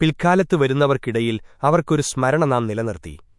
പിൽക്കാലത്ത് വരുന്നവർക്കിടയിൽ അവർക്കൊരു സ്മരണ നാം നിലനിർത്തി.